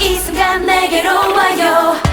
이 순간 내게로 와요.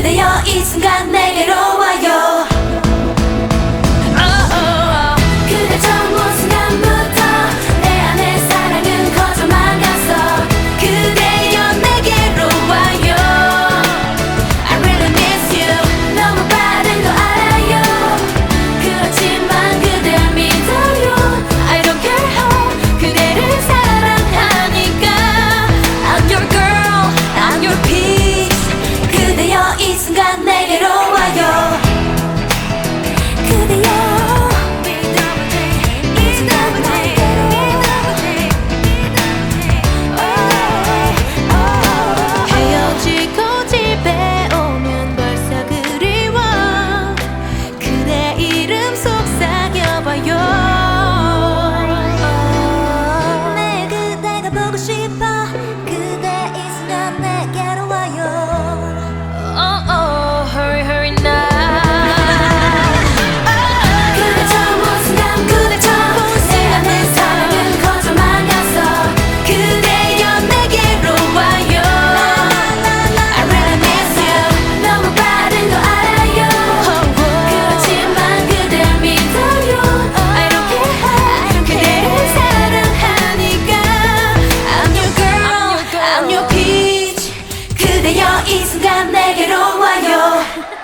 그대여 이 순간 내게로 이 순간 내게로 와요.